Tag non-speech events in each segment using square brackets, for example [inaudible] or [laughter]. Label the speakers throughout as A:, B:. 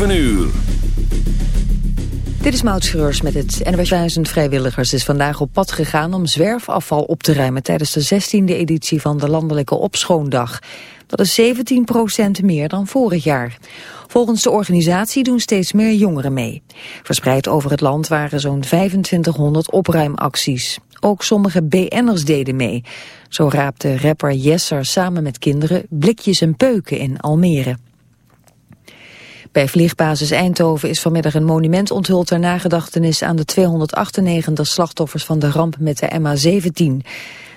A: 7 uur.
B: Dit is Maud Schreurs met het NWS vrijwilligers is vandaag op pad gegaan om zwerfafval op te ruimen tijdens de 16e editie van de Landelijke Opschoondag. Dat is 17% meer dan vorig jaar. Volgens de organisatie doen steeds meer jongeren mee. Verspreid over het land waren zo'n 2500 opruimacties. Ook sommige BN'ers deden mee. Zo raapte rapper Jesser samen met kinderen blikjes en peuken in Almere. Bij vliegbasis Eindhoven is vanmiddag een monument onthuld ter nagedachtenis aan de 298 slachtoffers van de ramp met de MH17.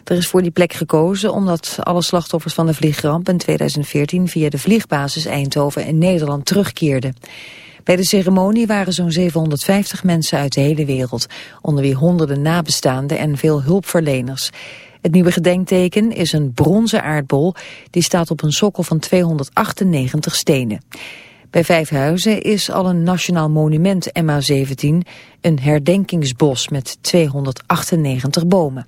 B: Er is voor die plek gekozen omdat alle slachtoffers van de vliegramp in 2014 via de vliegbasis Eindhoven in Nederland terugkeerden. Bij de ceremonie waren zo'n 750 mensen uit de hele wereld, onder wie honderden nabestaanden en veel hulpverleners. Het nieuwe gedenkteken is een bronzen aardbol, die staat op een sokkel van 298 stenen. Bij Vijfhuizen is al een nationaal monument MA17, een herdenkingsbos met 298 bomen.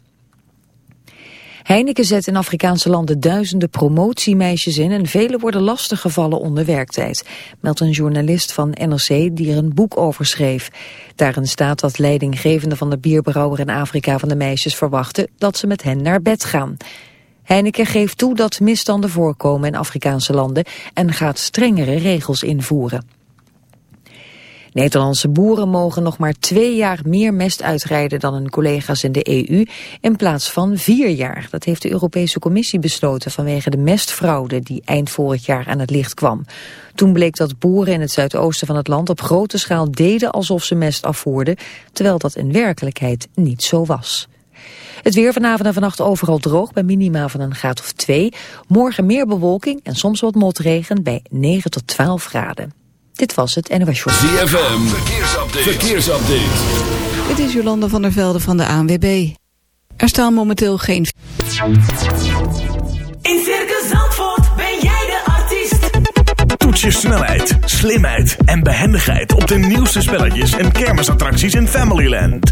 B: Heineken zet in Afrikaanse landen duizenden promotiemeisjes in en velen worden lastiggevallen onder werktijd, meldt een journalist van NRC die er een boek over schreef. Daarin staat dat leidinggevenden van de bierbrouwer in Afrika van de meisjes verwachten dat ze met hen naar bed gaan. Heineken geeft toe dat misstanden voorkomen in Afrikaanse landen en gaat strengere regels invoeren. Nederlandse boeren mogen nog maar twee jaar meer mest uitrijden dan hun collega's in de EU in plaats van vier jaar. Dat heeft de Europese Commissie besloten vanwege de mestfraude die eind vorig jaar aan het licht kwam. Toen bleek dat boeren in het zuidoosten van het land op grote schaal deden alsof ze mest afvoerden, terwijl dat in werkelijkheid niet zo was. Het weer vanavond en vannacht overal droog bij minima van een graad of 2. Morgen meer bewolking en soms wat motregen bij 9 tot 12 graden. Dit was het NOS Show.
A: ZFM, verkeersupdate. verkeersupdate.
C: Dit is Jolanda van der Velde van de ANWB. Er staan momenteel geen...
D: In Circus Zandvoort ben jij de artiest.
E: Toets je snelheid, slimheid en behendigheid op de nieuwste spelletjes en kermisattracties in Familyland.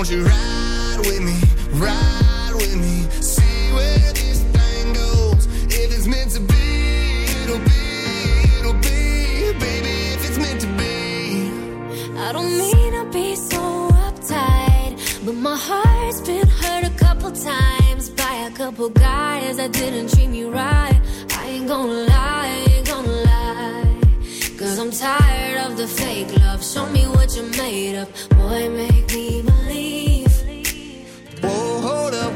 F: Won't you ride with me, ride with me, see where this thing goes. If it's meant to be, it'll be, it'll be. Baby, if it's meant to be.
G: I don't mean to be so uptight, but my heart's been hurt a couple times by a couple guys that didn't treat me right. I ain't gonna lie, ain't gonna lie. Cause I'm I'm tired of the fake love. Show me what you're made of. Boy, make me believe.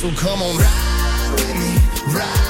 F: So come on, ride with me, ride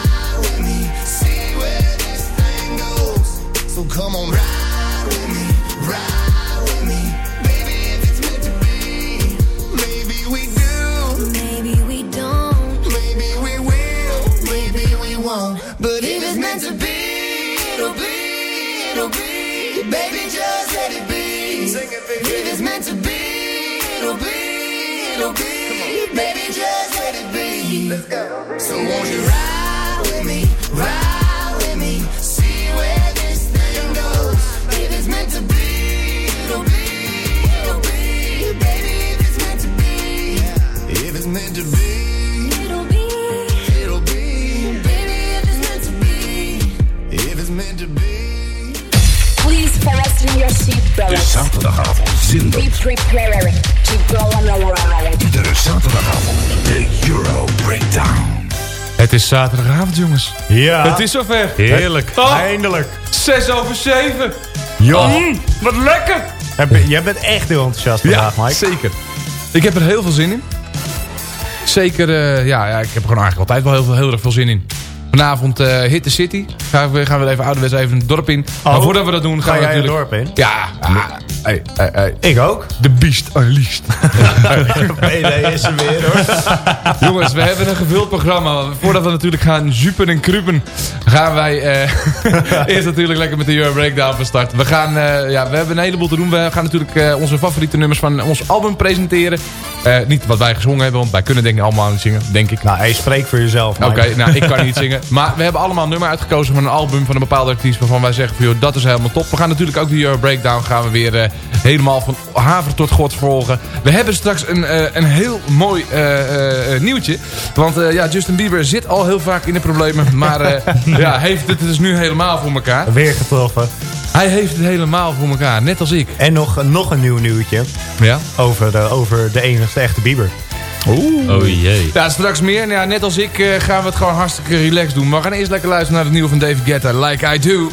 H: Het is zaterdagavond, jongens.
I: Ja.
H: Het is zover.
I: Heerlijk.
H: Oh,
I: Eindelijk.
H: 6 over 7.
I: Joh.
H: Mm, wat lekker.
I: Jij bent echt heel enthousiast vandaag,
H: ja,
I: Mike.
H: zeker. Ik heb er heel veel zin in. Zeker, eh, ja, ja, ik heb er gewoon eigenlijk altijd wel heel, veel, heel erg veel zin in. Vanavond eh Hit the City. Gaan we, gaan we even ouderwets even het dorp in. maar voordat we dat doen, gaan
I: Ga
H: we
I: jij het
H: natuurlijk...
I: dorp in?
H: Ja, hey, hey, hey.
I: Ik ook.
H: De Beast Unleashed. [laughs]
I: BD is er weer hoor. [laughs]
H: Jongens, we hebben een gevuld programma. Voordat we natuurlijk gaan zupen en kruipen, gaan wij eh, [laughs] eerst natuurlijk lekker met de Euro Breakdown van start. We, gaan, eh, ja, we hebben een heleboel te doen. We gaan natuurlijk eh, onze favoriete nummers van ons album presenteren. Niet wat wij gezongen hebben, want wij kunnen denk ik allemaal niet zingen, denk ik.
I: Nou, hey, spreek voor jezelf.
H: Oké, nou, ik kan niet zingen. Maar we hebben allemaal een nummer uitgekozen van een album van een bepaalde artiest... waarvan wij zeggen, van, joh, dat is helemaal top. We gaan natuurlijk ook de Euro Breakdown gaan we weer helemaal van haver tot god volgen. We hebben straks een, eh, een heel mooi eh, eh, nieuwtje. Want eh, ja, Justin Bieber zit al heel vaak in de problemen. Maar eh, [laughs] ja, heeft het dus nu helemaal voor elkaar.
I: Weer getroffen.
H: Hij heeft het helemaal voor elkaar, net als ik.
I: En nog, nog een nieuw nieuwtje
H: Ja?
I: over de, over de enigste echte Bieber.
H: Oeh.
J: Oh jee.
H: Ja, straks meer. Nou, ja, net als ik eh, gaan we het gewoon hartstikke relaxed doen. Maar we gaan eerst lekker luisteren naar het nieuwe van David Guetta. Like I do.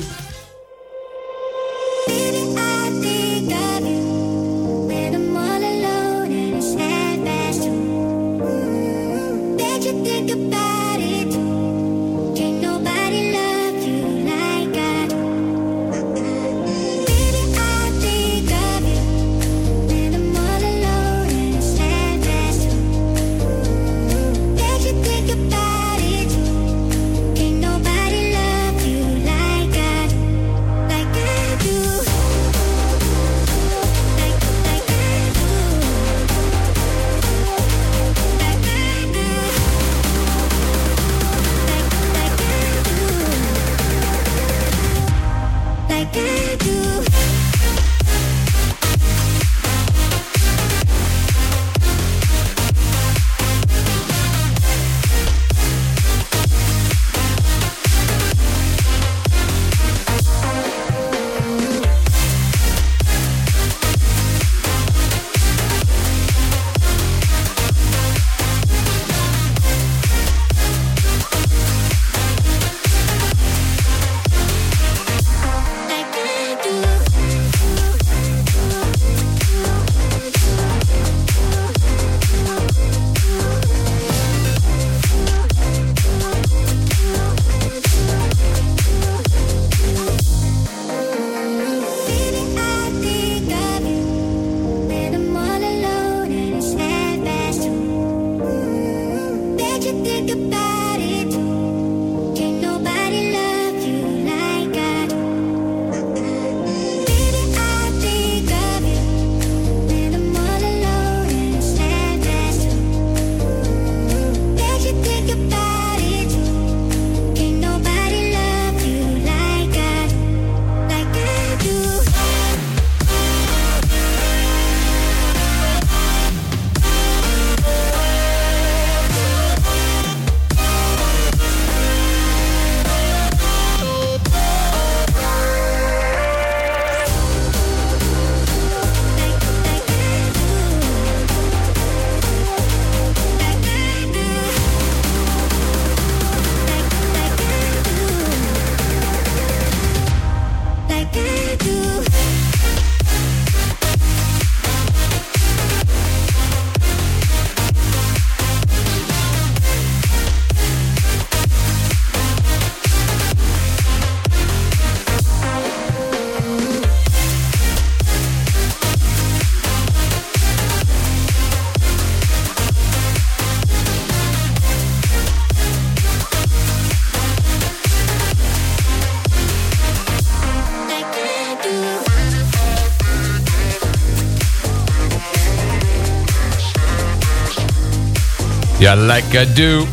G: Like I do.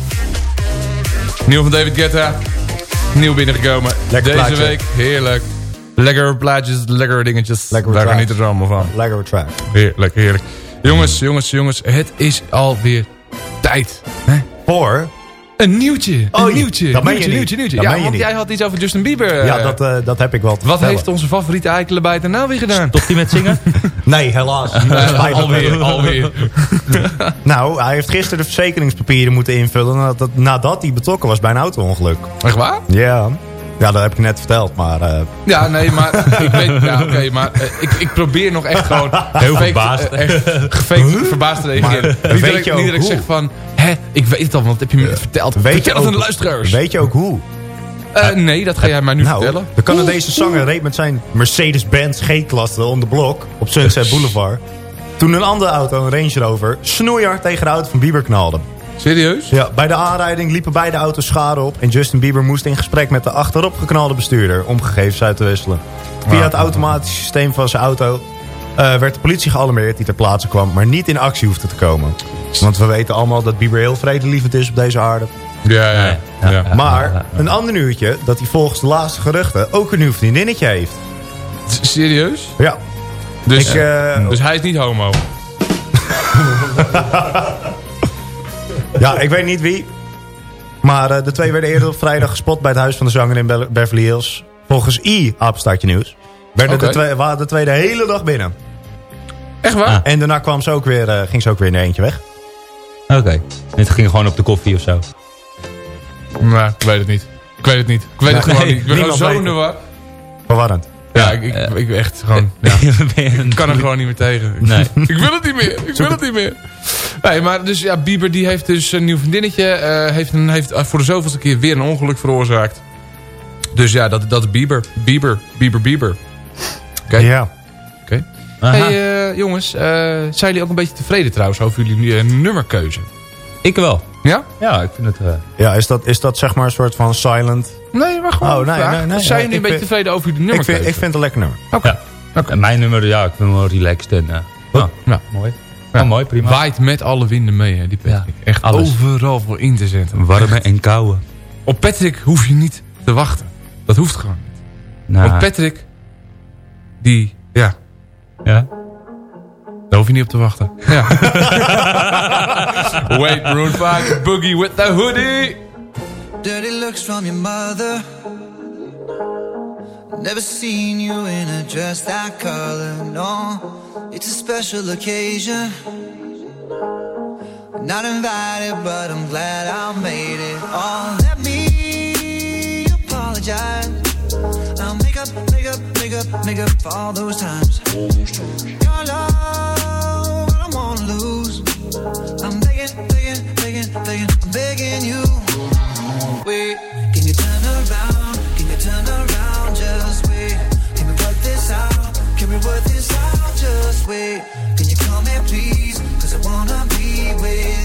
H: Nieuw van David Guetta. Nieuw binnengekomen.
I: Lekker
H: Deze
I: plaatje.
H: week. Heerlijk. Lekkere plaatjes, lekkere dingetjes.
I: Lekkere
H: Daar
I: tracks.
H: genieten we allemaal van.
I: Lekker track.
H: Heerlijk, heerlijk. Jongens, jongens, jongens. Het is alweer tijd. Hè?
I: Voor?
H: Een nieuwtje.
I: Oh,
H: een
I: je-
H: nieuwtje.
I: dat meen je
H: nieuwtje,
I: niet.
H: nieuwtje, nieuwtje.
I: Dat
H: Ja, want
I: niet.
H: jij had iets over Justin Bieber.
I: Ja,
H: eh,
I: dat, eh, dat heb ik wel te
H: Wat
I: vertellen.
H: heeft onze favoriete eikelebijter nou weer gedaan?
J: Stopt hij met zingen? [laughs]
I: Nee, helaas. [laughs]
H: Nee, alweer, alweer. [laughs]
I: Nou, hij heeft gisteren de verzekeringspapieren moeten invullen... nadat, nadat hij betrokken was bij een auto-ongeluk.
H: Echt waar?
I: Ja. Ja, dat heb ik net verteld, maar... eh,
H: Ja, nee, maar [laughs] ik weet... Ja, oké, maar eh, ik, ik probeer nog echt gewoon...
J: Heel verbaasd.
H: eh, Echt gefaked verbaasd te reageren.
I: Maar
H: niet
I: weet
H: dat ik,
I: je
H: niet
I: ook
H: dat ik zeg van... Hè, ik weet het al, want heb je me verteld.
I: weet je
H: Vertel het aan de
I: ook-
H: luisteraars.
I: Weet je ook hoe?
H: Eh, nee, dat ga jij mij nu
I: nou,
H: vertellen.
I: de Canadese zanger reed met zijn Mercedes-Benz G-klasse om de blok op Sunset Boulevard. Toen een andere auto, een Range Rover, snoeihard tegen de auto van Bieber knalde.
H: Serieus?
I: Ja, bij de aanrijding liepen beide auto's schade op... en Justin Bieber moest in gesprek met de achterop geknalde bestuurder... om gegevens uit te wisselen. Via het automatische systeem van zijn auto... eh, werd de politie gealarmeerd die ter plaatse kwam... maar niet in actie hoefde te komen. Want we weten allemaal dat Bieber heel vredelievend is op deze aarde.
H: Ja, ja. ja.
I: Maar een ander nieuwtje... dat hij volgens de laatste geruchten ook een nieuw vriendinnetje heeft.
H: S- Serieus?
I: Ja.
H: Dus,
I: Ik, eh,
H: dus hij is niet homo? [laughs]
I: Ja, ik weet niet wie. Maar eh, de twee werden eerder op vrijdag gespot bij het huis van de zanger in Be- Beverly Hills. Volgens I, apenstaartje nieuws, werden de twee, waren de twee de hele dag binnen.
H: Echt waar?
I: En daarna kwam ze ook weer, eh, ging ze ook weer in eentje weg.
J: Oké. Dit ging gewoon op de koffie of zo.
H: Nee, ik weet het niet. Ik weet het niet. Ik weet het
I: Nee,
H: gewoon niet. Ik ben gewoon zo war.
I: Verwarrend.
H: Ja, ik, ik, ik echt gewoon... [laughs] Ja. Ik kan er gewoon niet meer tegen.
J: Nee. [laughs]
H: ik wil het niet meer. Ik wil het niet meer. Nee, maar dus ja, Bieber die heeft dus een nieuw vriendinnetje. eh, heeft, een, heeft voor de zoveelste keer weer een ongeluk veroorzaakt. Dus ja, dat, dat is Bieber. Bieber. Bieber, Bieber. Oké.
I: Ja.
H: Oké. Hey eh, jongens, eh, zijn jullie ook een beetje tevreden trouwens over jullie eh, nummerkeuze?
J: Ik wel.
H: Ja?
J: Ja, ik vind het... eh,
I: Ja, is dat, is dat zeg maar een soort van silent...
H: Nee, maar gewoon
I: Oh, nee,
H: vraag.
I: nee, nee,
H: Zijn
I: ja,
H: jullie een
I: ik
H: beetje
I: vind-
H: tevreden over jullie
I: Ik
H: nummerkeuze?
I: vind, ik vind het een lekker nummer.
H: Oké.
J: ja. En mijn nummer, ja, ik ben wel relaxed en... eh nou,
H: Ja.
J: mooi.
H: Ja.
J: Ja, mooi, prima.
H: Waait met alle winden mee, hè, die Patrick. Echt
J: alles.
H: overal voor in te zetten.
J: Warme en koude.
H: Op Patrick hoef je niet te wachten. Dat hoeft gewoon niet.
J: Nou,
H: Want Patrick, die, ja,
J: ja.
H: Daar hoef je niet op te wachten. Ja. Wait, Maroon 5, Boogie with the hoodie.
K: Dirty looks from your mother. Never seen you in a dress that color, no. It's a special occasion. Not invited, but I'm glad I made it. Oh, let me apologize. I'll make up, make up, make up, make up for all those times. Your love, I don't wanna lose. I'm begging, begging, begging, begging, I'm begging you. Wait, can you turn around? Can you turn around? Just wait. Can we work this out? Can we work this out? Just wait. Can you come here, please? Cause I wanna be with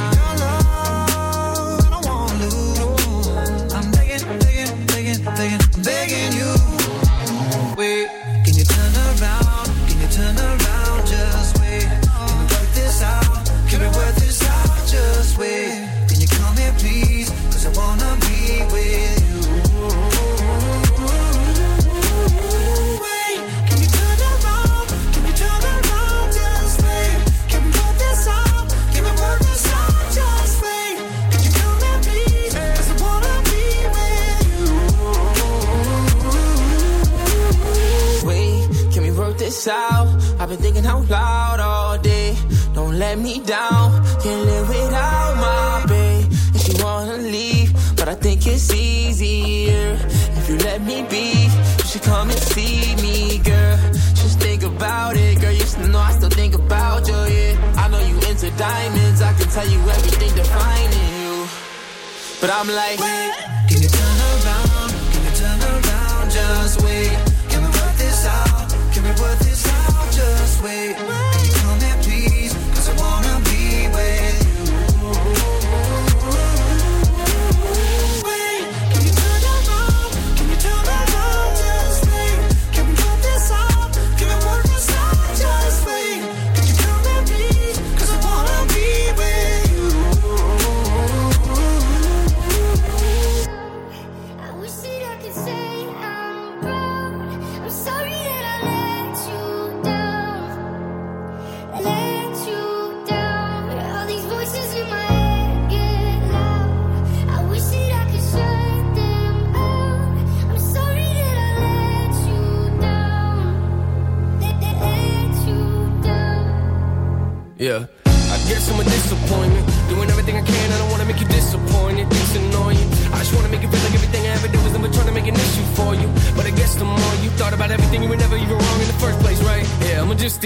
L: Down. Can't live without my babe. And she wanna leave, but I think it's easier if you let me be. You should come and see me, girl. Just think about it, girl. You should know I still think about you, yeah. I know you into diamonds. I can tell you everything defining you. But I'm like,
K: Can you turn around? Can you turn around? Just wait. Can we work this out? Can we work this out? Just wait.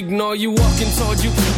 L: Ignore you, walking towards you.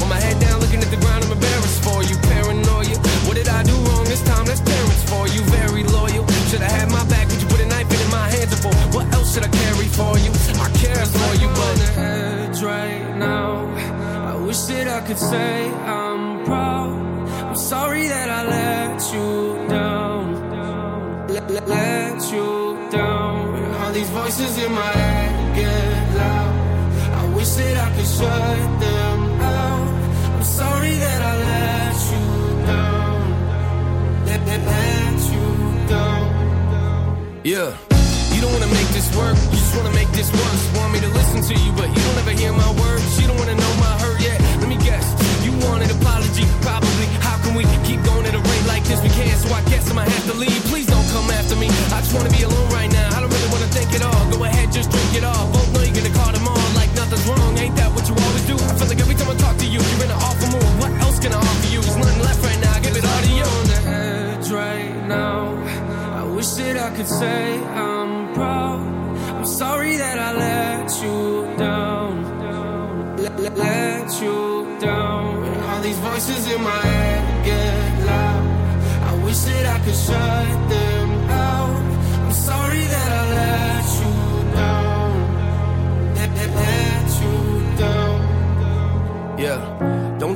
L: Could shut them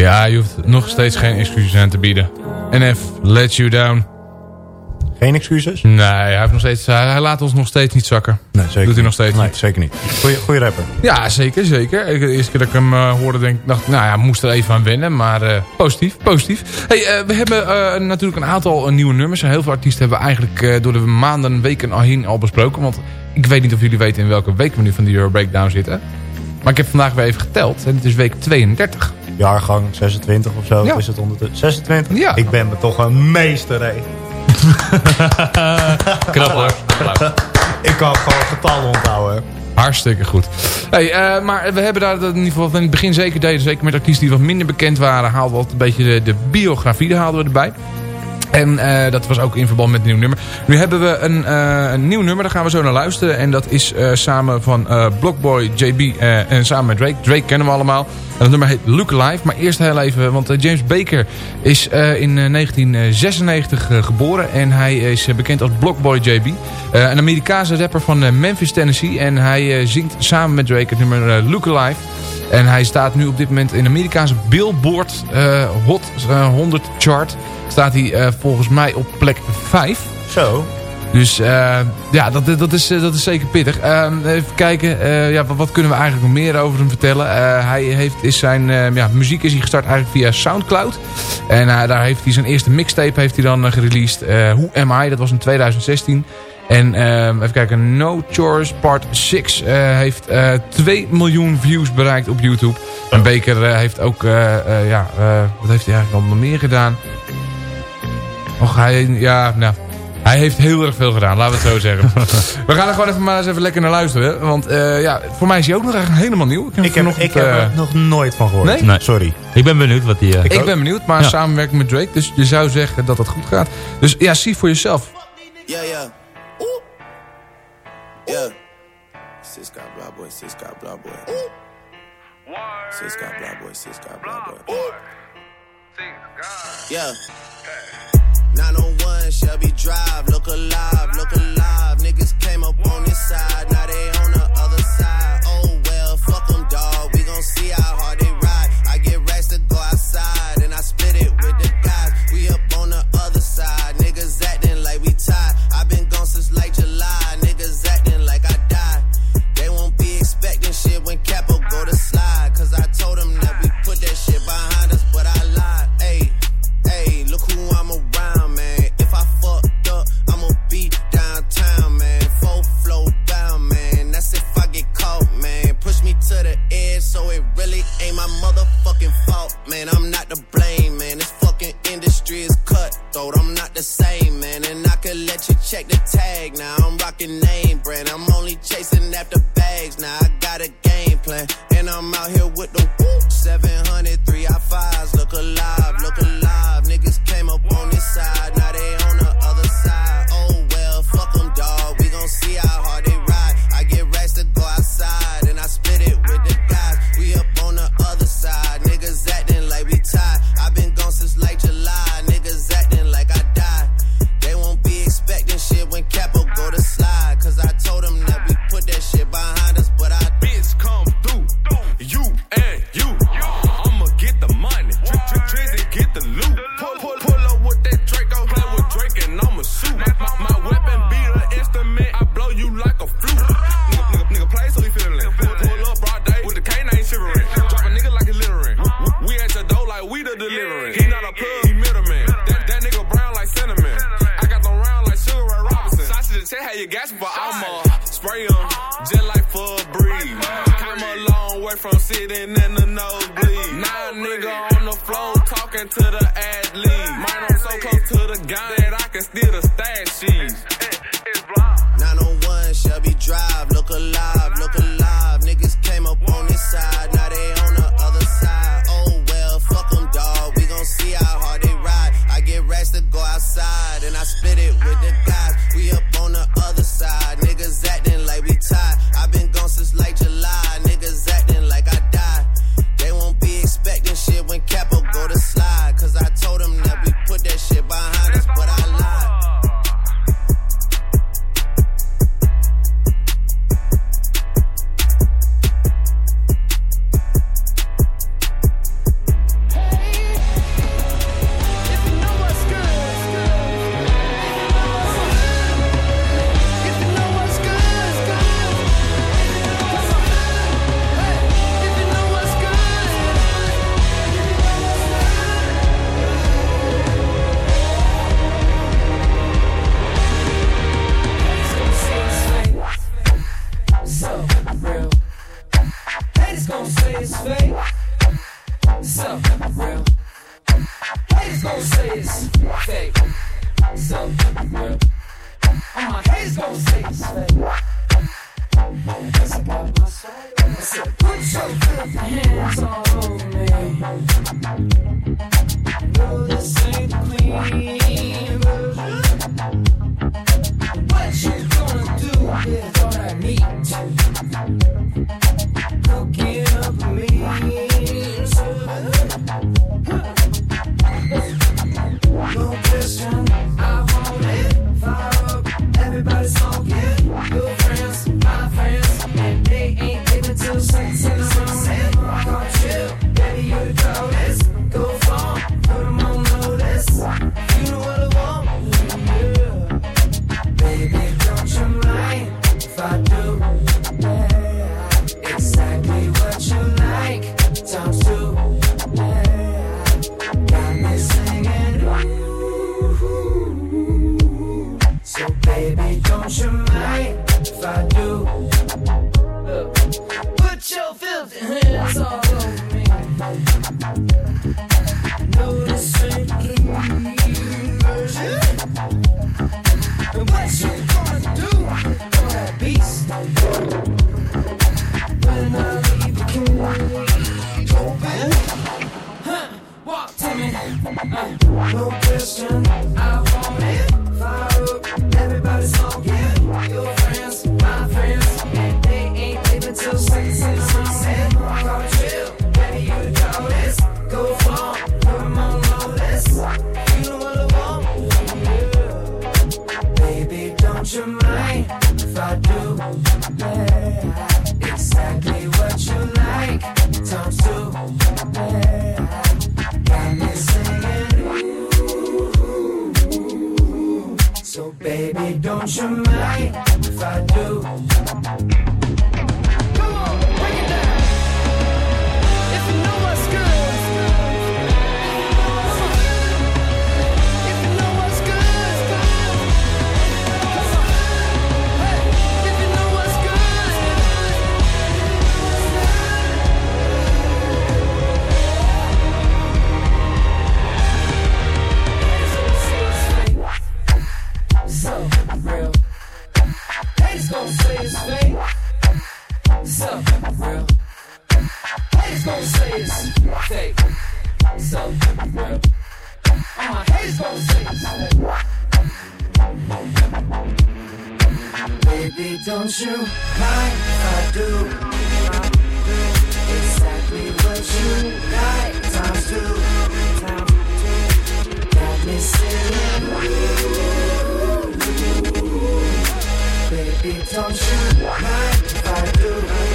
H: Ja, je hoeft nog steeds geen excuses aan te bieden. NF, let you down.
I: Geen excuses?
H: Nee, hij, heeft nog steeds, hij, hij laat ons nog steeds niet zakken.
I: Nee, zeker
H: Doet hij nog steeds
I: Nee,
H: niet.
I: zeker niet. Goeie, goeie rapper.
H: Ja, zeker, zeker. Ik- De eerste keer dat ik hem eh, hoorde, denk, ik, dacht ik, nou ja, moest er even aan wennen. Maar eh, positief, positief. Hey, eh, we hebben eh, natuurlijk een aantal eh, nieuwe nummers. En heel veel artiesten hebben we eigenlijk eh, door de maanden, weken al heen al besproken. Want ik weet niet of jullie weten in welke week we nu van de Euro Breakdown zitten. Maar ik heb vandaag weer even geteld. En het is week 32.
I: Jaargang 26 of zo
H: Ja.
I: is het ondertussen. 26?
H: Ja.
I: Ik ben me toch een meester, hè. [laughs]
J: Knap hoor.
I: Ik kan gewoon getallen onthouden.
H: Hartstikke goed. Hey, eh, maar we hebben daar in ieder geval in het begin zeker deden. Zeker met artiesten die wat minder bekend waren. Haalden we altijd een beetje de, de biografie haalden we erbij. En eh, dat was ook in verband met een nieuw nummer. Nu hebben we een, eh, een nieuw nummer, daar gaan we zo naar luisteren. En dat is eh, samen van Blockboy, JB en samen met Drake. Drake kennen we allemaal. En dat nummer heet Look Alive. Maar eerst heel even, want James Baker is in eh, 1996 eh, geboren. En hij is bekend als Blockboy JB. Een Amerikaanse rapper van Memphis, Tennessee. En hij zingt samen met Drake het nummer Look Alive. En hij staat nu op dit moment in de Amerikaanse Billboard eh, Hot eh, 100 chart. Staat hij eh, volgens mij op plek 5.
I: Zo.
H: Dus eh, ja, dat, dat, is, eh, dat is zeker pittig. Ehm, even kijken, eh, ja, wat, wat kunnen we eigenlijk nog meer over hem vertellen? Eh, hij heeft, is zijn eh, ja, muziek is hij gestart eigenlijk via Soundcloud. En eh, daar heeft hij zijn eerste mixtape heeft hij dan eh, gereleased. Eh, Who Am I? Dat was in 2016. En ehm, even kijken, No Chores Part 6 eh, heeft eh 2 miljoen views bereikt op YouTube. En Baker eh, heeft ook, eh, eh, ja, eh, wat heeft hij eigenlijk nog meer gedaan? Och, hij, ja, nou, hij heeft heel erg veel gedaan, laten we het zo zeggen. [laughs] we gaan er gewoon even maar eens even lekker naar luisteren. Want eh, ja, voor mij is hij ook nog eigenlijk helemaal nieuw.
I: Ik heb, ik heb er nog nooit van gehoord.
H: Nee?
I: Sorry.
J: Ik ben benieuwd wat die... eh,
H: ik, ben benieuwd, maar
J: Ja.
H: samenwerking met Drake. Dus je zou zeggen dat dat goed gaat. Dus ja, zie voor jezelf.
M: Yeah, yeah. Ooh. Yeah. Sis got blah boy, sis got blah boy. Sis got blah boy, sis got blah boy. Yeah. 901 Shelby Drive, look alive, look alive. Niggas came up on this side, now they on the other side. Oh well, fuck them, dawg. We gon' see how hard they alive.
D: Real. Haters gon' say it's fake. Real. Haters gon' say it's fake. Baby, don't you mind if I do? Exactly what you like. Got me. Baby, don't you mind if I do?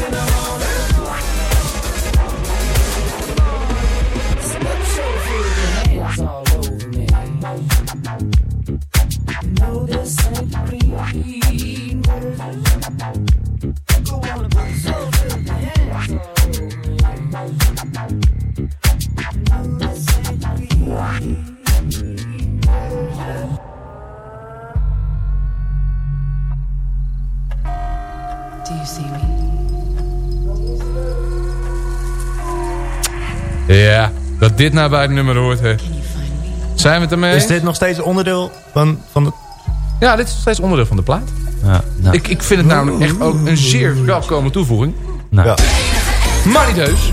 C: Listen
H: up. Dat dit nou bij het nummer hoort, hè. Zijn we het ermee?
I: Is dit nog steeds onderdeel van, van de...
H: Ja, dit is nog steeds onderdeel van de plaat.
J: Ja, nou.
H: Ik, ik vind het namelijk echt ook een zeer welkome toevoeging.
J: Nou.
I: Ja.
H: Maar niet heus.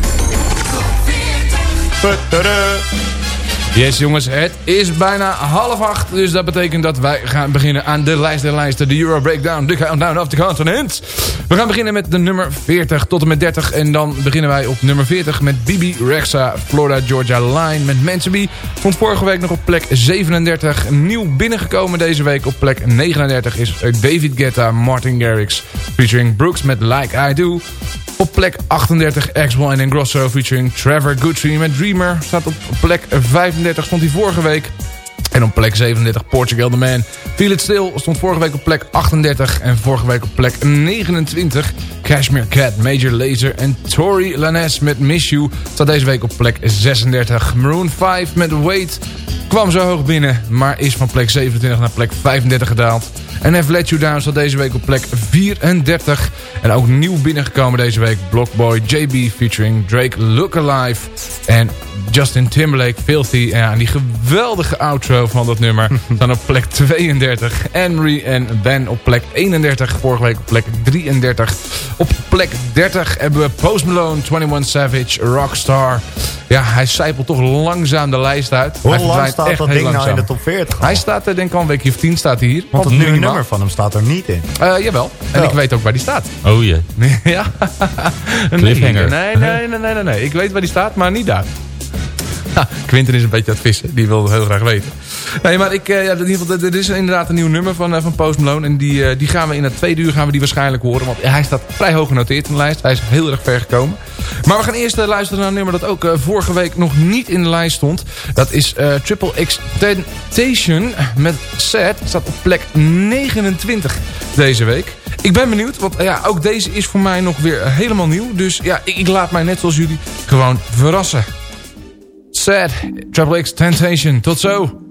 H: Yes jongens, het is bijna half acht. Dus dat betekent dat wij gaan beginnen aan de lijst der lijsten. De Euro Breakdown, de Countdown of the Continent. We gaan beginnen met de nummer 40 tot en met 30. En dan beginnen wij op nummer 40 met Bibi Rexa, Florida Georgia Line met Mansoby. Vond vorige week nog op plek 37. Nieuw binnengekomen deze week op plek 39 is David Guetta, Martin Garrix. Featuring Brooks met Like I Do. Op plek 38 X1 en Grosso featuring Trevor Guthrie met Dreamer. Staat op plek 35, stond hij vorige week. En op plek 37 Portugal The Man. Feel It Still stond vorige week op plek 38. En vorige week op plek 29 Cashmere Cat, Major Lazer en Tori Lanez met Miss You. Staat deze week op plek 36. Maroon 5 met Wait kwam zo hoog binnen. Maar is van plek 27 naar plek 35 gedaald. En Have Let You Down staat deze week op plek 34. En ook nieuw binnengekomen deze week. Blockboy JB featuring Drake Look Alive. En Justin Timberlake Filthy. En ja, die geweldige outro van dat nummer. [laughs] staan op plek 32. Henry en Ben op plek 31. Vorige week op plek 33. Op plek 30 hebben we Post Malone, 21 Savage, Rockstar. Ja, hij zijpelt toch langzaam de lijst uit.
I: Hoe
H: hij
I: lang staat
H: echt
I: dat ding nou in de top 40?
H: Hij staat er denk ik al een weekje of 10 staat hij hier.
I: Want het nieuwe nummer van hem staat er niet in.
H: uh, jawel. En
I: Oh.
H: ik weet ook waar die staat.
J: Oh jee. [laughs]
H: ja.
J: Cliffhanger.
H: Nee, nee, nee, nee, nee, nee. Ik weet waar die staat, maar niet daar. [laughs] Ha, Quinten is een beetje aan het vissen. Die wil heel graag weten. Nee, maar ik, eh, ja, in ieder geval, er is inderdaad een nieuw nummer van, eh, van Post Malone. En die, eh, die gaan we in het tweede uur gaan we die waarschijnlijk horen. Want hij staat vrij hoog genoteerd in de lijst. Hij is heel erg ver gekomen. Maar we gaan eerst luisteren naar een nummer dat ook vorige week nog niet in de lijst stond. Dat is Triple X Temptation met Sad. Staat op plek 29 deze week. Ik ben benieuwd, want ja, ook deze is voor mij nog weer helemaal nieuw. Dus ja, ik, ik laat mij net zoals jullie gewoon verrassen. Sad, Triple X Temptation. Tot zo.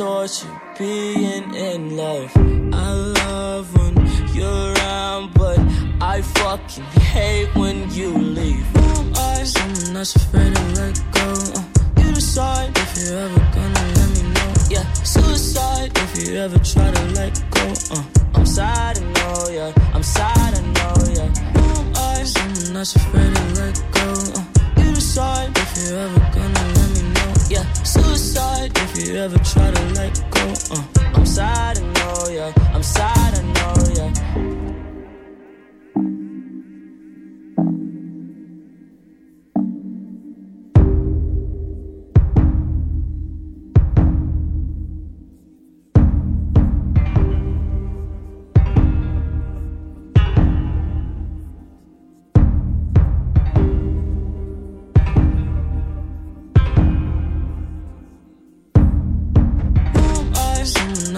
N: torture be.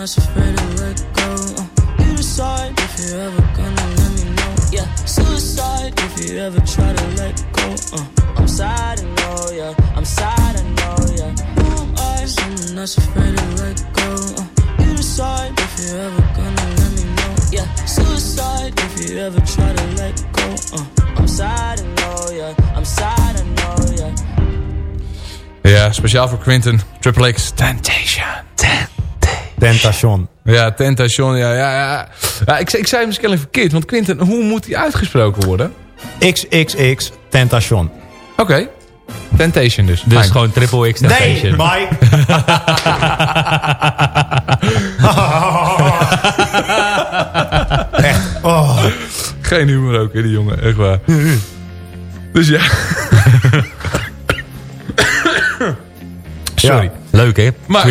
N: Someone that's afraid to let go. Uh, you decide if you're ever gonna let me know. Yeah, suicide if you ever try to let go. Uh, I'm sad, I know, yeah. I'm sad, I know, yeah. Who am I? Someone that's afraid to let go. Uh, you decide if you're ever gonna let me know. Yeah, suicide if you ever try to let go. Uh, I'm sad, I know, yeah. I'm sad, I know, yeah.
H: Ja, speciaal voor Quinten. Triple X Temptation.
I: Tentation.
H: Ja, Tentation. Ja, ja, ja. ja ik, ik zei het misschien even verkeerd. Want Quinten, hoe moet die uitgesproken worden?
I: XXX Tentation.
H: Oké. Temptation dus.
J: Dus
H: Fijn.
J: gewoon triple X
I: Nee,
J: Temptation.
I: Mike. [laughs] Echt. Oh.
H: Geen humor ook, hè, die jongen. Echt waar. Dus ja. Sorry.
J: Leuk hè?
H: Maar,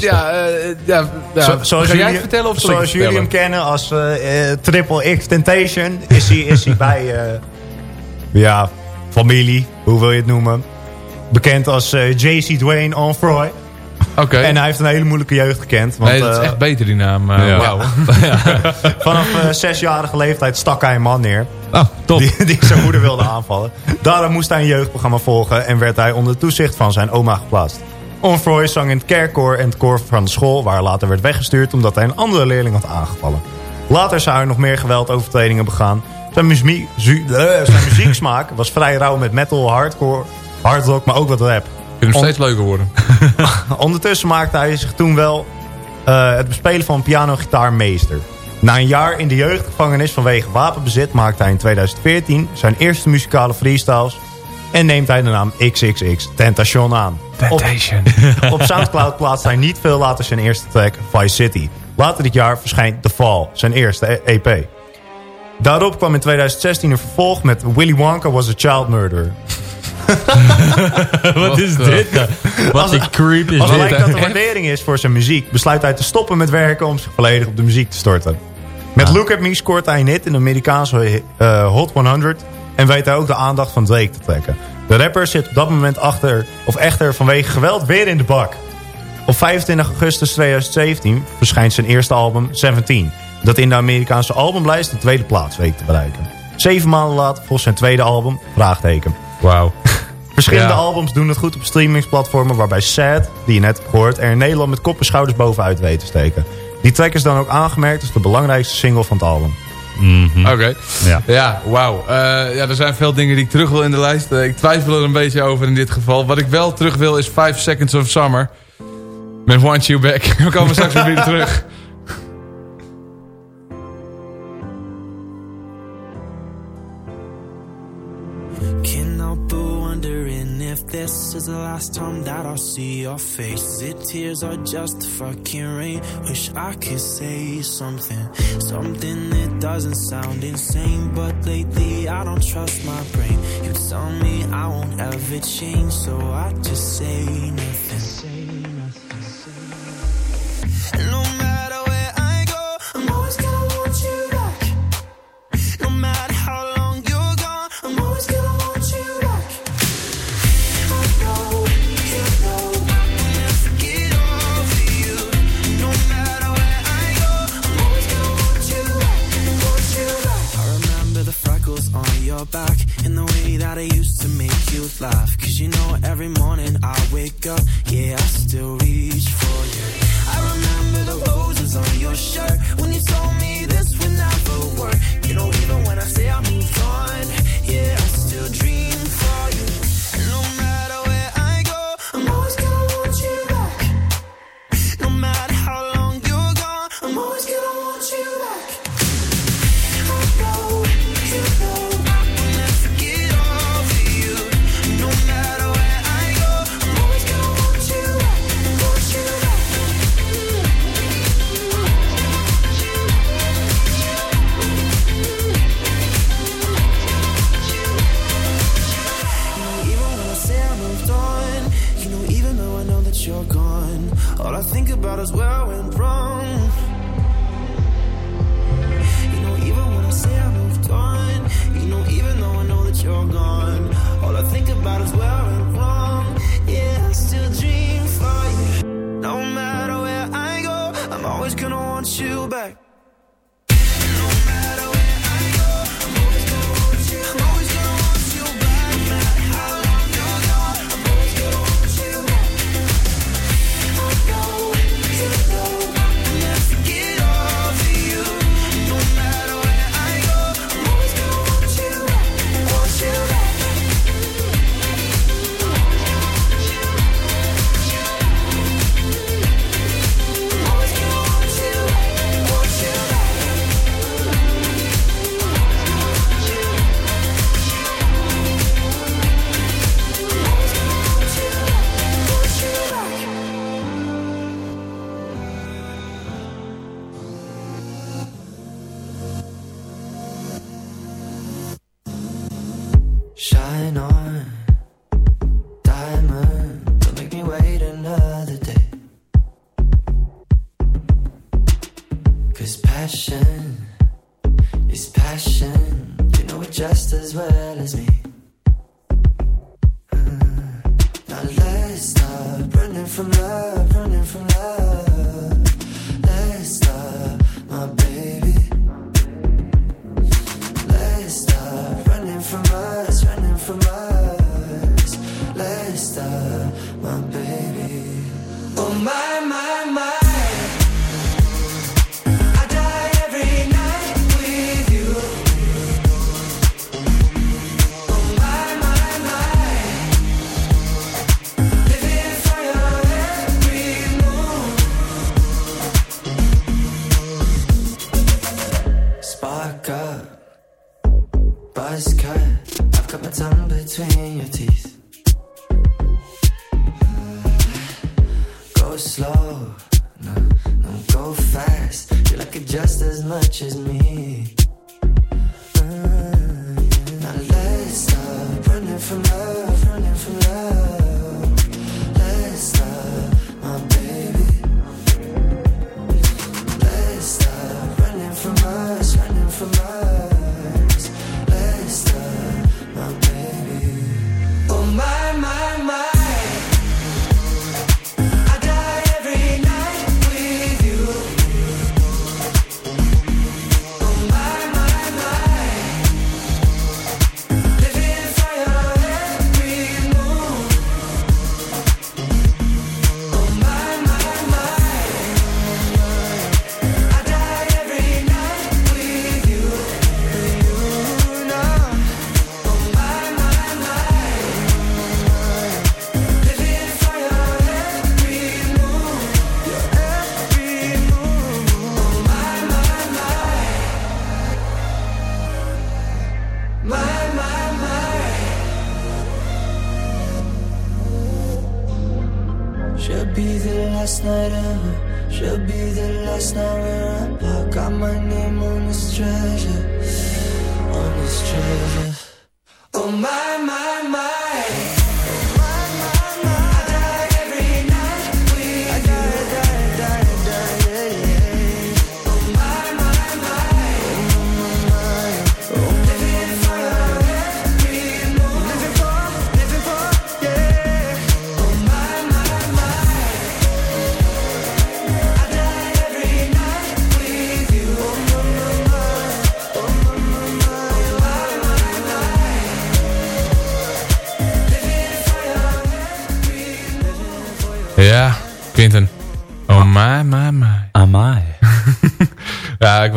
H: ja, eh, ja, ja.
I: Zo- zoals
H: Ga jij
I: jullie,
H: het vertellen of
I: zoals hem kennen als eh, eh, Triple X Temptation, is hij, is hij bij eh, ja, familie, hoe wil je het noemen? Bekend als JC Dwayne Onfroy.
H: Oké.
I: En hij heeft een hele moeilijke jeugd gekend. Want,
H: nee, dat is echt beter die naam. eh,
I: Ja.
H: Wauw. [laughs]
I: Vanaf eh, zesjarige leeftijd stak hij een man neer.
J: Oh, top.
I: Die, die zijn moeder wilde aanvallen. Daarom moest hij een jeugdprogramma volgen en werd hij onder toezicht van zijn oma geplaatst. Onfroy zang in het kerkkoor en het koor van de school... waar later werd weggestuurd omdat hij een andere leerling had aangevallen. Later zou hij nog meer geweldovertredingen begaan. Zijn, muziek, eh, zijn [laughs] muzieksmaak was vrij rauw met metal, hardcore, hardrock, maar ook wat rap.
H: Kunnen nog steeds leuker worden. [laughs]
I: Ondertussen maakte hij zich toen wel eh, het bespelen van piano-gitaar meester. Na een jaar in de jeugdgevangenis vanwege wapenbezit maakte hij in 2014 zijn eerste muzikale freestyles en neemt hij de naam XXX Tentation aan.
H: Temptation.
I: Op, [laughs] op Soundcloud plaatst hij niet veel later zijn eerste track Vice City. Later dit jaar verschijnt The Fall, zijn eerste EP. Daarop kwam in 2016 een vervolg met Willy Wonka was a child murderer. [laughs]
J: Wat is dit? Wat een creep is
I: Als
J: dit?
I: blijkt dat er waardering is voor zijn muziek... besluit hij te stoppen met werken om zich volledig op de muziek te storten. Met Look At Me scoort hij een hit in de Amerikaanse eh, Hot 100... en weet hij ook de aandacht van Drake te trekken. De rapper zit op dat moment achter, of echter vanwege geweld weer in de bak. Op 25 augustus 2017 verschijnt zijn eerste album 17... dat in de Amerikaanse albumlijst de tweede plaats weet te bereiken. Zeven maanden later volgt zijn tweede album, Vraagteken.
J: Wauw. [laughs]
I: Verschillende
H: Ja.
I: albums doen het goed op streamingsplatformen... waarbij Sad, die je net hebt gehoord... er in Nederland met kop en schouders bovenuit weet te steken. Die track is dan ook aangemerkt als de belangrijkste single van het album.
H: Oké.
J: Ja.
H: Ja, wauw. Eh, ja, er zijn veel dingen die ik terug wil in de lijst. Eh, ik twijfel er een beetje over in dit geval. Wat ik wel terug wil is 5 Seconds of Summer. Met Want You Back. [laughs] We komen straks weer terug.
O: This is the last time that I'll see your face. Is it tears or just fucking rain? Wish I could say something, something that doesn't sound insane. But lately I don't trust my brain. You tell me I won't ever change, so I just say nothing. And no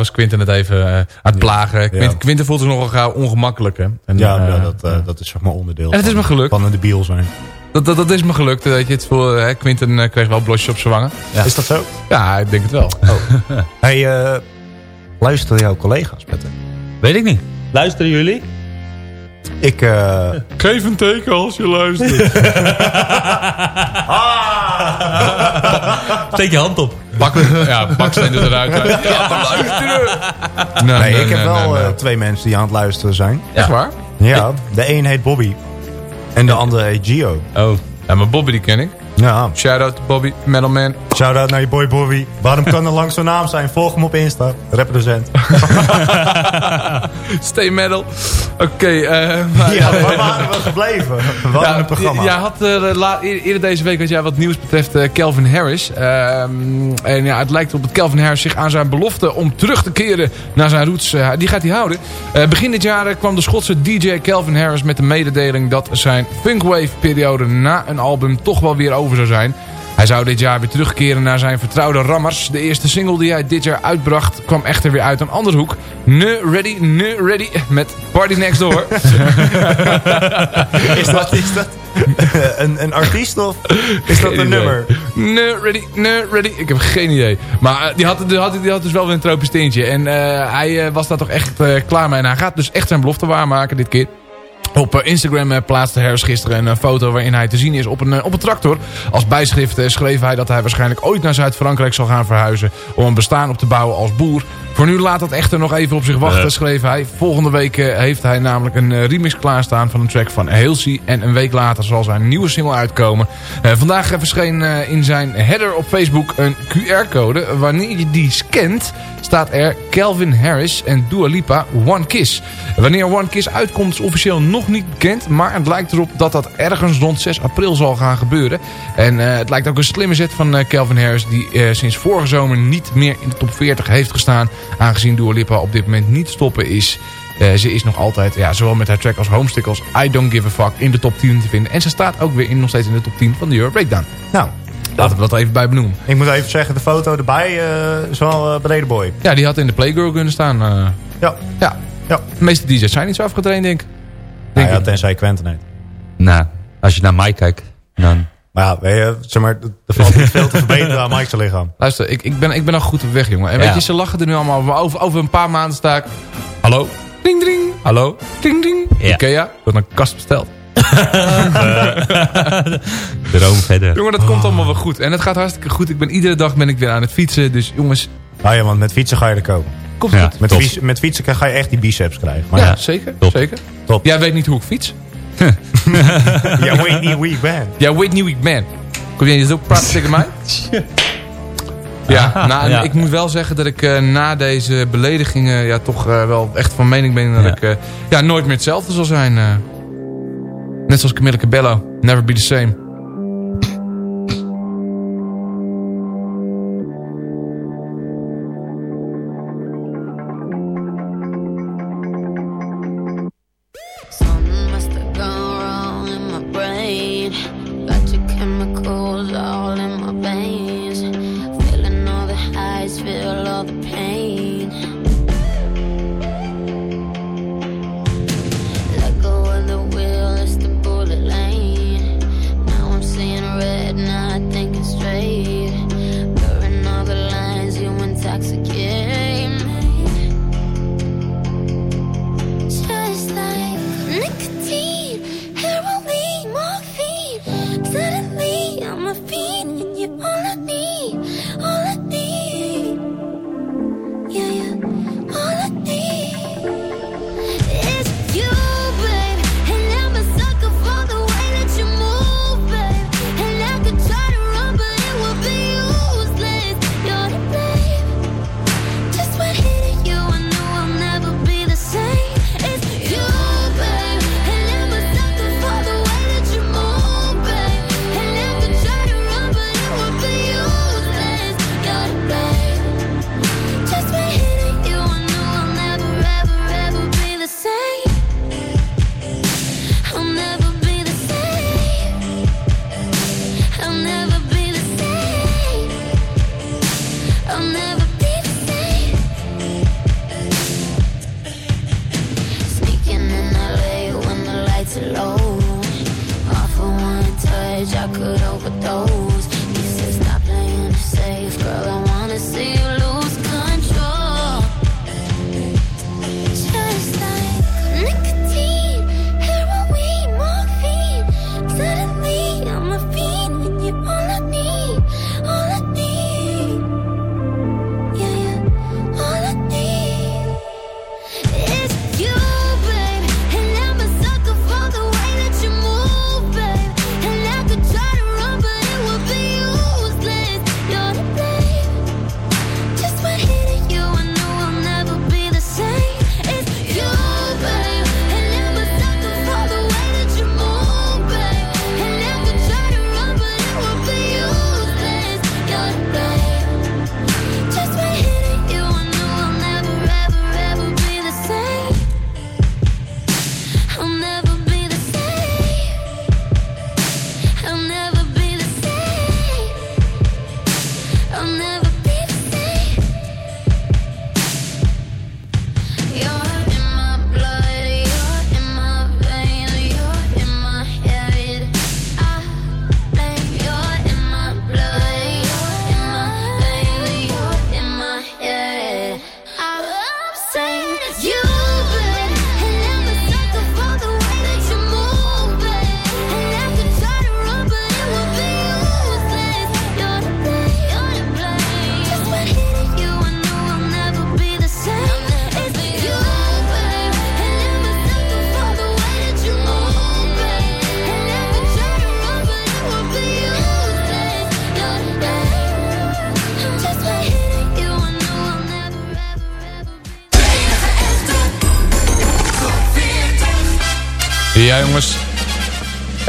H: was Quinten het even eh, aan het plagen. Quinten, Quinten voelt zich nogal gauw ongemakkelijk. Hè? En,
I: ja,
H: eh,
I: ja, dat, eh, dat is zeg maar onderdeel
H: En het is
I: van,
H: me gelukt.
I: van een debiel zijn.
H: Dat, dat, dat is me gelukt. Dat je het voor, hè, Quinten eh, kreeg wel blosjes op zijn wangen.
I: Is dat zo?
H: Ja, ik denk het wel. [laughs]
I: hey, eh luister jouw collega's, Petter?
J: Weet ik niet. Luisteren jullie?
I: Ik, eh [laughs]
H: Geef een teken als je luistert. [laughs]
J: Steek je hand op.
H: Pak, ja, baksteen eruit. Ja, luisteren. Nee,
I: ik heb wel eh, twee mensen die aan het luisteren zijn.
H: Echt waar?
I: Ja, de een heet Bobby. En de andere heet Gio.
J: Oh.
H: Ja, maar Bobby die ken ik.
I: Ja.
H: Shout-out to Bobby, Metalman.
I: Shout-out naar je boy Bobby. Waarom kan er langs zo'n naam zijn? Volg hem op Insta. Represent. [laughs]
H: Stay metal. Oké. eh,
I: Ja, waar waren we gebleven? Hadden
H: Ja,
I: een programma.
H: Jij had la- eer- eerder deze week had jij wat nieuws betreft eh, Calvin Harris. Ehm, en ja, het lijkt erop dat Calvin Harris zich aan zijn belofte om terug te keren naar zijn roots, die gaat hij houden. Begin dit jaar kwam de Schotse DJ Calvin Harris met de mededeling dat zijn funkwave periode na een album toch wel weer over zou zijn. Hij zou dit jaar weer terugkeren naar zijn vertrouwde rammers. De eerste single die hij dit jaar uitbracht kwam echter weer uit een andere hoek. Ne Ready, Ne Ready met Party Next Door. [laughs]
I: Is dat, is dat een, een artiest of is dat
H: Geen
I: een
H: idee.
I: nummer?
H: Nee, ready, nee, ready. Ik heb geen idee. Maar eh, die, had, die, had, die had dus wel weer een tropisch tintje. En eh, hij eh, was daar toch echt klaar mee. En hij gaat dus echt zijn belofte waarmaken dit keer. Op eh, Instagram eh, plaatste Harris gisteren een eh, foto waarin hij te zien is op een, op een tractor. Als bijschrift schreef hij dat hij waarschijnlijk ooit naar Zuid-Frankrijk zal gaan verhuizen... om een bestaan op te bouwen als boer. Voor nu laat dat echter nog even op zich wachten, schreef hij. Volgende week heeft hij namelijk een remix klaarstaan van een track van Halsey. En een week later zal zijn nieuwe single uitkomen. Vandaag verscheen in zijn header op Facebook een QR-code. Wanneer je die scant, staat er Calvin Harris en Dua Lipa One Kiss. Wanneer One Kiss uitkomt is officieel nog niet bekend. Maar het lijkt erop dat dat ergens rond 6 april zal gaan gebeuren. En eh, het lijkt ook een slimme zet van eh, Calvin Harris... die eh, sinds vorige zomer niet meer in de top 40 heeft gestaan. Aangezien Dua Lipa op dit moment niet stoppen is... Ze is nog altijd, ja, zowel met haar track als homestick als I Don't Give a Fuck in de top 10 te vinden. En ze staat ook weer in, nog steeds in de top 10 van de Euro Breakdown.
I: Nou,
H: Laten we dat even bij benoemen.
I: ik moet even zeggen, de foto erbij eh, is wel brede boy.
H: Ja, die had in de Playgirl kunnen staan.
I: Ja.
H: ja.
I: Ja.
H: De meeste DJ's zijn niet zo afgetraind, denk ik.
I: Nou ja, tenzij Quentin heet.
J: Nou, als je naar mij kijkt, dan...
I: Maar ja, weet je, zeg maar, er valt niet veel te verbeteren aan Mike's lichaam.
H: Luister, ik, ik, ben, ik ben al goed op weg, jongen. En weet je, ze lachen er nu allemaal over. Over, over een paar maanden sta ik... Hallo? Ding, ding. Hallo? Ding, ding.
J: Ja.
H: Ikea, wordt een kast besteld. [laughs]
J: Droom verder.
H: Jongen, dat komt allemaal wel goed. En het gaat hartstikke goed. Ik ben, iedere dag ben ik weer aan het fietsen. Dus jongens,
I: Nou ja, want met fietsen ga je er komen.
H: Komt
J: Ja.
H: goed.
I: Met, fiets- met fietsen ga je echt die biceps krijgen. Maar
H: Ja,
I: ja,
H: zeker.
J: Top.
H: zeker.
I: Top.
H: Jij weet niet hoe ik fiets. [laughs]
I: ja weet niet wie ik ben.
H: Jij weet niet hoe ik ben. Kom jij zo praten tegen mij? [laughs] Ja, nou,
J: Ja.
H: ik moet wel zeggen dat ik eh, na deze beledigingen ja, toch eh, wel echt van mening ben dat
J: Ja.
H: ik eh, ja, nooit meer hetzelfde zal zijn. eh. net zoals Camilla Cabello. Never be the same.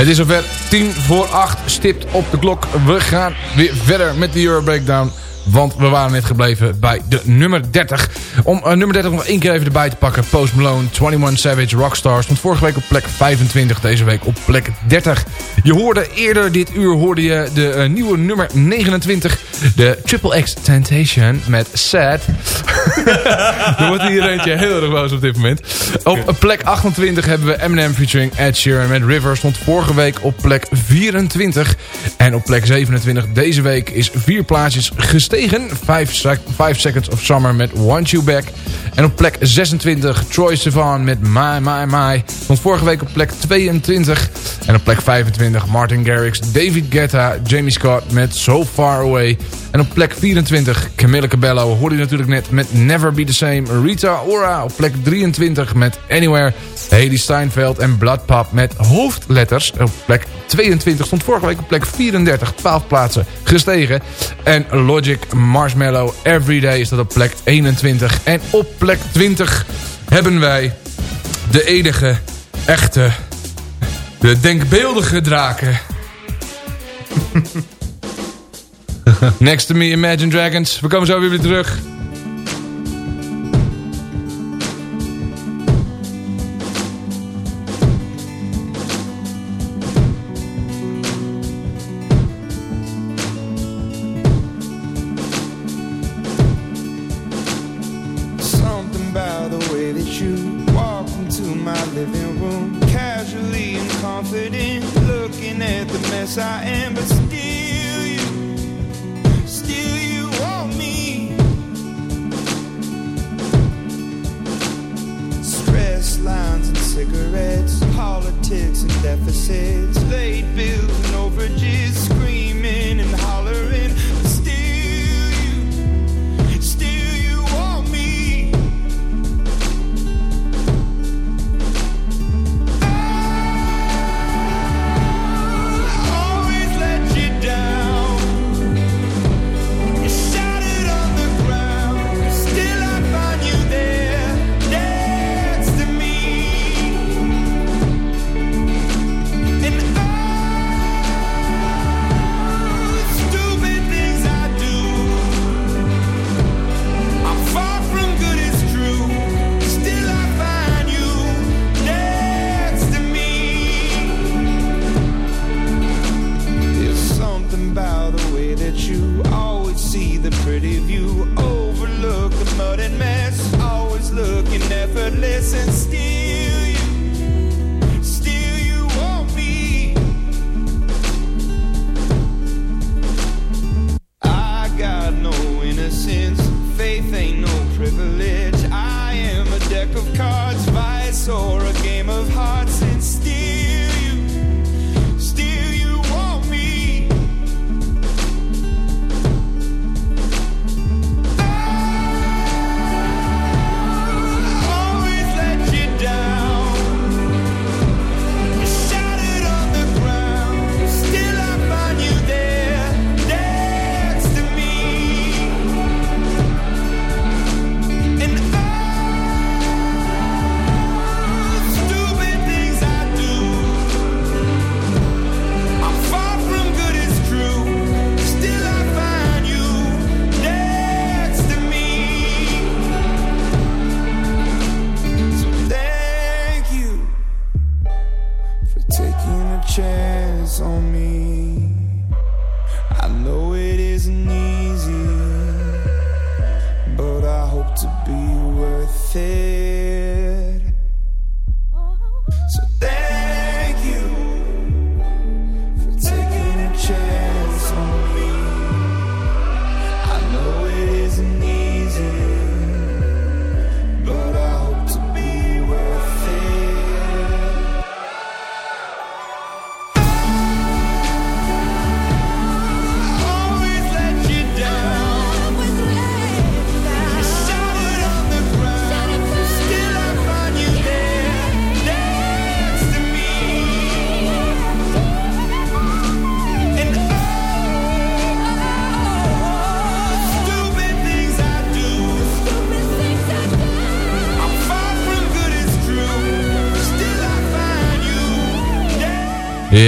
H: Het is zover. 10 voor 8 stipt op de klok. We gaan weer verder met de Euro Breakdown. Want we waren net gebleven bij de nummer 30. Om eh, nummer 30 nog één keer even erbij te pakken. Post Malone, 21 Savage, Rockstar. Stond vorige week op plek 25. Deze week op plek 30. Je hoorde eerder dit uur hoorde je de eh, nieuwe nummer 29. De Triple X Temptation met Sad. [laughs] er wordt hier eentje heel erg boos op dit moment. Op plek 28 hebben we Eminem featuring Ed Sheeran met River. Stond vorige week op plek 24. En op plek 27 deze week is vier plaatsjes gestegen. 5 Seconds of Summer met Want You Back. En op plek 26 Troy Sivan met My My My. Stond vorige week op plek 22. En op plek 25 Martin Garrix, David Guetta, Jamie Scott met So Far Away. En op plek 24 Camilla Cabello hoorde je natuurlijk net met Never Be The Same. Rita Ora op plek 23 met Anywhere. Haley Steinfeld en Bloodpop met hoofdletters. Op plek 22 stond vorige week op plek 34. 12 plaatsen gestegen. En Logic Marshmallow Everyday is dat op plek 21. En op plek 20 hebben wij de enige echte, de denkbeeldige draken. [laughs] Next to me Imagine Dragons. We komen zo weer weer terug.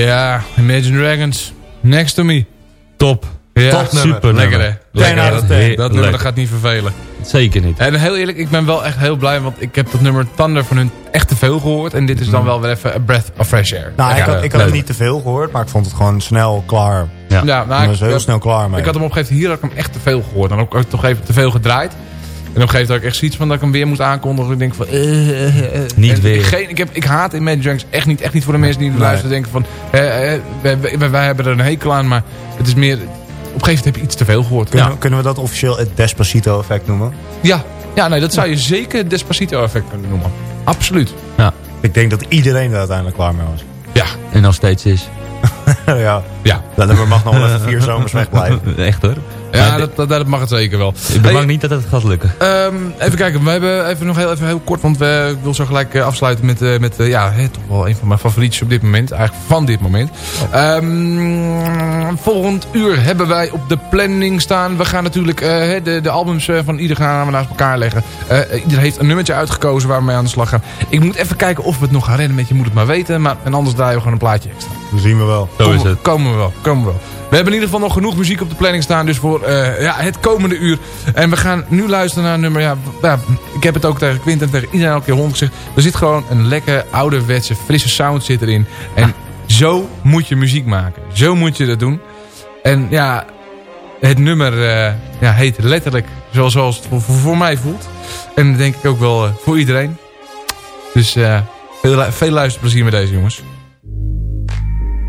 H: Ja, Imagine Dragons. Next to me.
J: Top.
H: Ja,
J: Top nummer.
H: super Lekker hè. Lekker, dat, dat nummer dat gaat niet vervelen.
J: Zeker niet.
H: En heel eerlijk, ik ben wel echt heel blij, want ik heb dat nummer Thunder van hun echt te veel gehoord. En dit is dan wel weer even a breath of fresh air.
I: Nou, ik
H: Ja,
I: had, ik had het niet te veel gehoord, maar ik vond het gewoon snel klaar.
H: Ja,
I: Ja,
H: nou,
I: ik was heel
H: ik-
I: snel klaar mee.
H: Ik had hem op een gegeven moment, hier had ik hem echt te veel gehoord. En ook, ook toch even te veel gedraaid. En op een gegeven moment had ik echt zoiets van dat ik hem weer moest aankondigen. Ik denk van... eh, eh, eh.
J: Niet
H: En
J: weer.
H: Ik, geen, ik, heb, ik haat Imagine Dragons echt niet. Echt niet voor de mensen die
I: Nee.
H: luisteren denken van... wij, wij, wij hebben er een hekel aan, maar het is meer... Op een gegeven moment heb je iets te veel gehoord.
I: Kunnen,
H: Ja.
I: we- kunnen we dat officieel het Despacito-effect noemen?
H: Ja. ja, nee, dat zou je zeker het Despacito-effect kunnen noemen. Absoluut.
J: Ja.
I: Ik denk dat iedereen er uiteindelijk klaar mee was.
H: Ja.
J: En nog steeds is. [laughs]
I: ja.
H: Ja.
I: Dat nummer mag nog wel even vier zomers wegblijven. [laughs]
J: Echt hoor.
H: Ja, dat, dat, dat mag het zeker wel.
J: Ik ben
H: Hey,
J: bang niet dat het gaat lukken.
H: Ehm, even kijken, we hebben even nog heel, even heel kort, want we, ik wil zo gelijk eh, afsluiten met, eh, met eh, ja, hè, toch wel een van mijn favorietjes op dit moment. Eigenlijk van dit moment. Ehm, volgend uur hebben wij op de planning staan. We gaan natuurlijk de, de albums van ieder gaan we naast elkaar leggen. Ieder heeft een nummertje uitgekozen waar we mee aan de slag gaan. Ik moet even kijken of we het nog gaan redden met Je Moet Het Maar Weten. Maar, en anders draaien we gewoon een plaatje extra.
I: Dat zien we wel.
J: Zo is
H: Komen-
J: het.
H: Komen we wel, komen we wel. We hebben in ieder geval nog genoeg muziek op de planning staan. Dus voor eh, ja, het komende uur. En we gaan nu luisteren naar een nummer. Ja, ik heb het ook tegen Quint en tegen iedereen elke keer rond gezegd. Er zit gewoon een lekker ouderwetse, frisse sound zit erin. En zo moet je muziek maken. Zo moet je dat doen. En ja, het nummer eh, ja, heet letterlijk zoals, zoals het voor, voor, voor mij voelt. En denk ik ook wel eh, voor iedereen. Dus eh, veel, veel luisterplezier met deze jongens.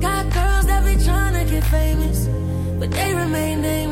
N: Got girls that be tryna get famous, but they remain nameless.